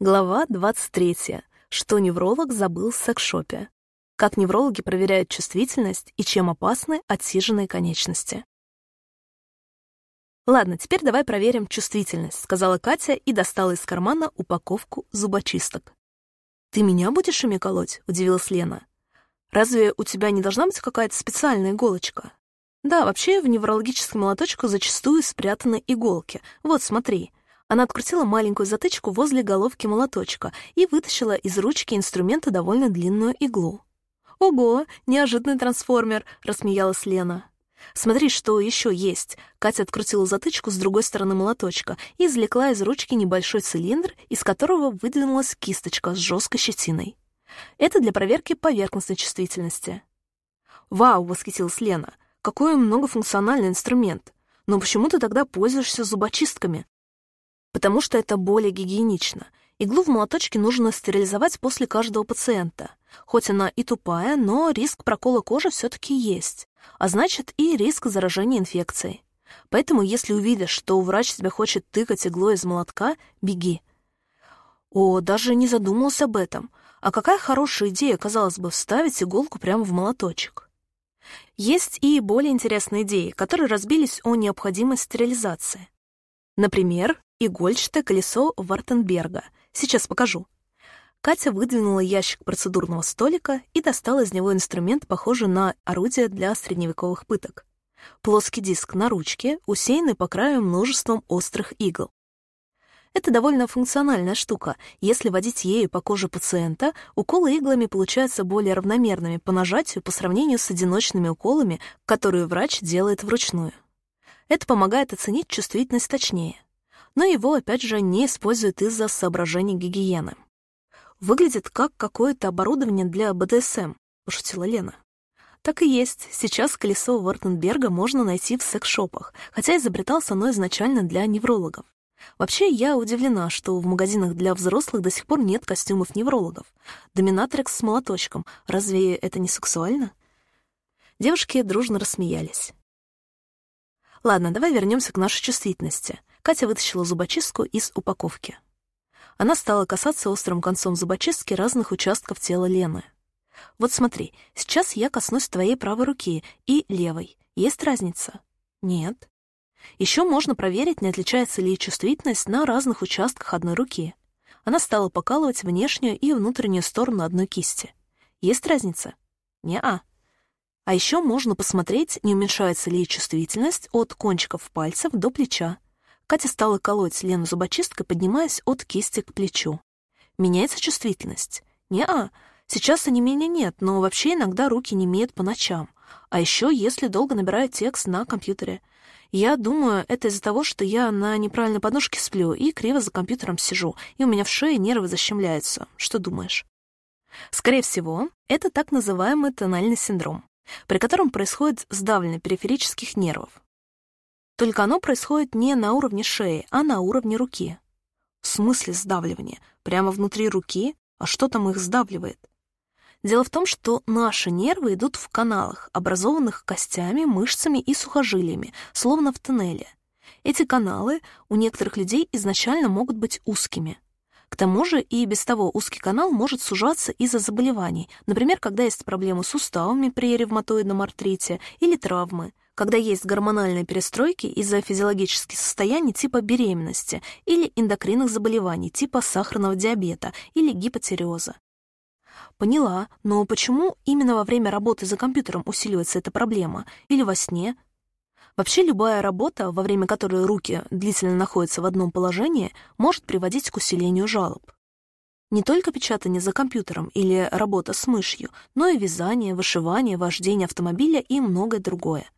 Глава 23. Что невролог забыл в секс-шопе. Как неврологи проверяют чувствительность и чем опасны отсиженные конечности. «Ладно, теперь давай проверим чувствительность», — сказала Катя и достала из кармана упаковку зубочисток. «Ты меня будешь ими колоть?» — удивилась Лена. «Разве у тебя не должна быть какая-то специальная иголочка?» «Да, вообще в неврологическом молоточку зачастую спрятаны иголки. Вот, смотри». Она открутила маленькую затычку возле головки молоточка и вытащила из ручки инструмента довольно длинную иглу. «Ого, неожиданный трансформер!» — рассмеялась Лена. «Смотри, что еще есть!» Катя открутила затычку с другой стороны молоточка и извлекла из ручки небольшой цилиндр, из которого выдвинулась кисточка с жесткой щетиной. Это для проверки поверхностной чувствительности. «Вау!» — восхитилась Лена. «Какой многофункциональный инструмент! Но почему ты тогда пользуешься зубочистками? Потому что это более гигиенично. Иглу в молоточке нужно стерилизовать после каждого пациента. Хоть она и тупая, но риск прокола кожи все-таки есть, а значит и риск заражения инфекцией. Поэтому, если увидишь, что врач тебя хочет тыкать иглой из молотка, беги. О, даже не задумался об этом. А какая хорошая идея, казалось бы, вставить иголку прямо в молоточек. Есть и более интересные идеи, которые разбились о необходимой стерилизации. Например, игольчатое колесо Вартенберга. Сейчас покажу. Катя выдвинула ящик процедурного столика и достала из него инструмент, похожий на орудие для средневековых пыток. Плоский диск на ручке, усеянный по краю множеством острых игл. Это довольно функциональная штука. Если водить ею по коже пациента, уколы иглами получаются более равномерными по нажатию по сравнению с одиночными уколами, которые врач делает вручную. Это помогает оценить чувствительность точнее. Но его, опять же, не используют из-за соображений гигиены. «Выглядит как какое-то оборудование для БДСМ», — пошутила Лена. Так и есть. Сейчас колесо Вортенберга можно найти в секс-шопах, хотя изобреталось оно изначально для неврологов. Вообще, я удивлена, что в магазинах для взрослых до сих пор нет костюмов неврологов. Доминатрикс с молоточком. Разве это не сексуально? Девушки дружно рассмеялись. Ладно, давай вернемся к нашей чувствительности. Катя вытащила зубочистку из упаковки. Она стала касаться острым концом зубочистки разных участков тела Лены. Вот смотри, сейчас я коснусь твоей правой руки и левой. Есть разница? Нет. Еще можно проверить, не отличается ли чувствительность на разных участках одной руки. Она стала покалывать внешнюю и внутреннюю сторону одной кисти. Есть разница? Не-а. А еще можно посмотреть, не уменьшается ли чувствительность от кончиков пальцев до плеча. Катя стала колоть Лену зубочисткой, поднимаясь от кисти к плечу. Меняется чувствительность? Не-а. Сейчас онемения нет, но вообще иногда руки не имеют по ночам. А еще, если долго набираю текст на компьютере. Я думаю, это из-за того, что я на неправильной подушке сплю и криво за компьютером сижу, и у меня в шее нервы защемляются. Что думаешь? Скорее всего, это так называемый тональный синдром при котором происходит сдавливание периферических нервов. Только оно происходит не на уровне шеи, а на уровне руки. В смысле сдавливания? Прямо внутри руки? А что там их сдавливает? Дело в том, что наши нервы идут в каналах, образованных костями, мышцами и сухожилиями, словно в тоннеле. Эти каналы у некоторых людей изначально могут быть узкими, к тому же и без того узкий канал может сужаться из-за заболеваний, например, когда есть проблемы с суставами при ревматоидном артрите или травмы, когда есть гормональные перестройки из-за физиологических состояний типа беременности или эндокринных заболеваний типа сахарного диабета или гипотиреоза. Поняла, но почему именно во время работы за компьютером усиливается эта проблема? Или во сне? Вообще любая работа, во время которой руки длительно находятся в одном положении, может приводить к усилению жалоб. Не только печатание за компьютером или работа с мышью, но и вязание, вышивание, вождение автомобиля и многое другое.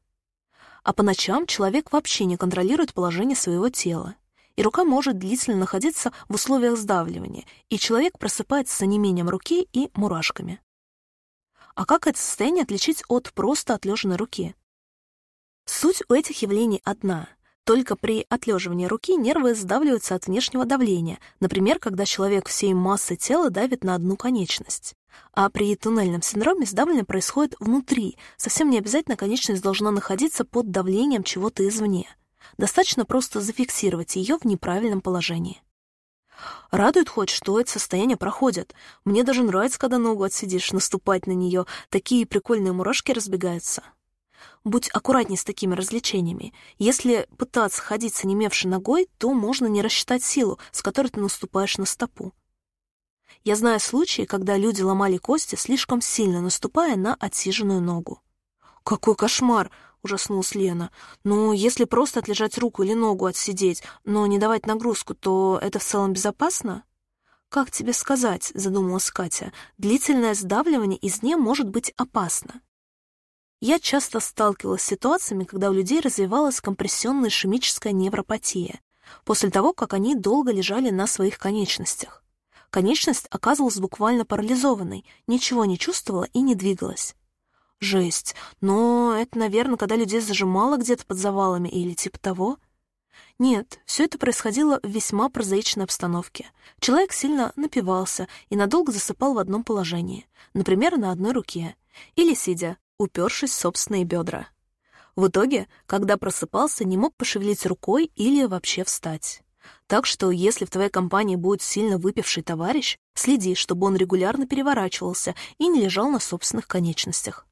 А по ночам человек вообще не контролирует положение своего тела, и рука может длительно находиться в условиях сдавливания, и человек просыпается с онемением руки и мурашками. А как это состояние отличить от просто отлеженной руки? Суть у этих явлений одна. Только при отлеживании руки нервы сдавливаются от внешнего давления, например, когда человек всей массой тела давит на одну конечность. А при туннельном синдроме сдавливание происходит внутри, совсем не обязательно конечность должна находиться под давлением чего-то извне. Достаточно просто зафиксировать ее в неправильном положении. Радует хоть, что это состояние проходит. Мне даже нравится, когда ногу отсидишь, наступать на нее. Такие прикольные мурашки разбегаются. Будь аккуратней с такими развлечениями. Если пытаться ходить с онемевшей ногой, то можно не рассчитать силу, с которой ты наступаешь на стопу. Я знаю случаи, когда люди ломали кости, слишком сильно наступая на отсиженную ногу. «Какой кошмар!» — ужаснулась Лена. «Ну, если просто отлежать руку или ногу отсидеть, но не давать нагрузку, то это в целом безопасно?» «Как тебе сказать?» — задумалась Катя. «Длительное сдавливание из нее может быть опасно». Я часто сталкивалась с ситуациями, когда у людей развивалась компрессионная ишемическая невропатия после того, как они долго лежали на своих конечностях. Конечность оказывалась буквально парализованной, ничего не чувствовала и не двигалась. Жесть. Но это, наверное, когда людей зажимало где-то под завалами или типа того. Нет, все это происходило в весьма прозаичной обстановке. Человек сильно напивался и надолго засыпал в одном положении, например, на одной руке, или сидя, упершись в собственные бедра. В итоге, когда просыпался, не мог пошевелить рукой или вообще встать. Так что, если в твоей компании будет сильно выпивший товарищ, следи, чтобы он регулярно переворачивался и не лежал на собственных конечностях.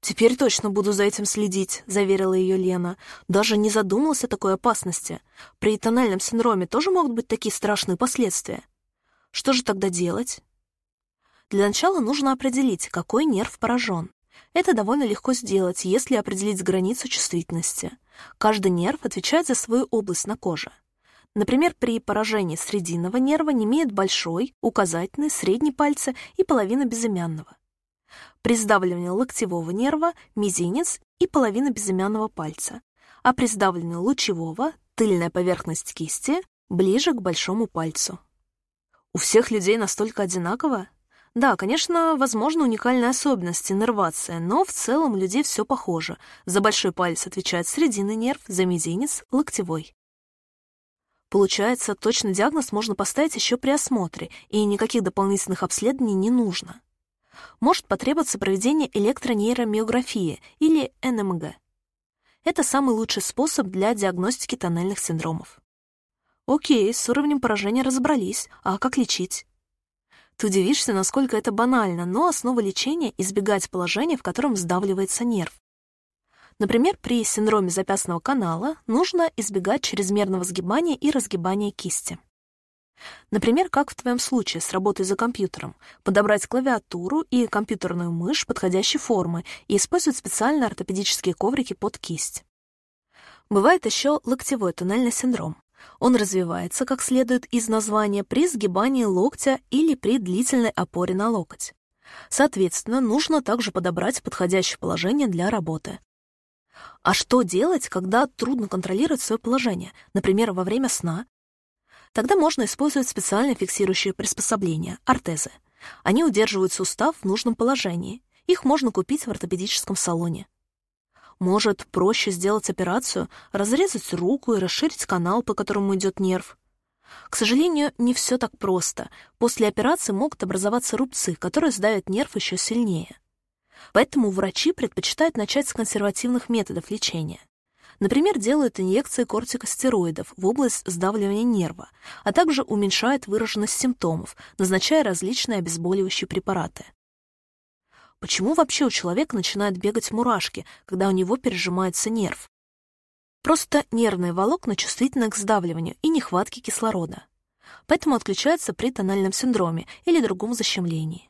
«Теперь точно буду за этим следить», — заверила ее Лена. «Даже не задумалась о такой опасности. При тональном синдроме тоже могут быть такие страшные последствия. Что же тогда делать?» Для начала нужно определить, какой нерв поражен. Это довольно легко сделать, если определить границу чувствительности. Каждый нерв отвечает за свою область на коже. Например, при поражении срединного нерва не имеет большой, указательный, средний пальцы и половина безымянного при сдавливании локтевого нерва – мизинец и половина безымянного пальца, а при сдавливании лучевого – тыльная поверхность кисти ближе к большому пальцу. У всех людей настолько одинаково? Да, конечно, возможно уникальные особенности иннервация, но в целом у людей все похоже. За большой палец отвечает срединный нерв, за мизинец — локтевой. Получается, точный диагноз можно поставить еще при осмотре, и никаких дополнительных обследований не нужно может потребоваться проведение электронейромиографии или НМГ. Это самый лучший способ для диагностики тоннельных синдромов. Окей, с уровнем поражения разобрались, а как лечить? Ты удивишься, насколько это банально, но основа лечения — избегать положения, в котором сдавливается нерв. Например, при синдроме запястного канала нужно избегать чрезмерного сгибания и разгибания кисти. Например, как в твоем случае с работой за компьютером, подобрать клавиатуру и компьютерную мышь подходящей формы и использовать специальные ортопедические коврики под кисть. Бывает еще локтевой туннельный синдром. Он развивается, как следует из названия, при сгибании локтя или при длительной опоре на локоть. Соответственно, нужно также подобрать подходящее положение для работы. А что делать, когда трудно контролировать свое положение, например, во время сна Тогда можно использовать специальные фиксирующие приспособления — ортезы. Они удерживают сустав в нужном положении. Их можно купить в ортопедическом салоне. Может, проще сделать операцию, разрезать руку и расширить канал, по которому идет нерв. К сожалению, не все так просто. После операции могут образоваться рубцы, которые сдавят нерв еще сильнее. Поэтому врачи предпочитают начать с консервативных методов лечения. Например, делают инъекции кортикостероидов в область сдавливания нерва, а также уменьшают выраженность симптомов, назначая различные обезболивающие препараты. Почему вообще у человека начинают бегать мурашки, когда у него пережимается нерв? Просто нервные волокна чувствительны к сдавливанию и нехватке кислорода. Поэтому отключаются при тональном синдроме или другом защемлении.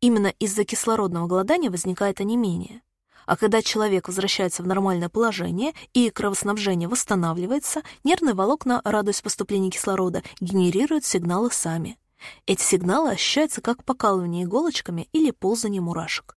Именно из-за кислородного голодания возникает онемение. А когда человек возвращается в нормальное положение и кровоснабжение восстанавливается, нервные волокна, радуясь поступлению кислорода, генерируют сигналы сами. Эти сигналы ощущаются как покалывание иголочками или ползание мурашек.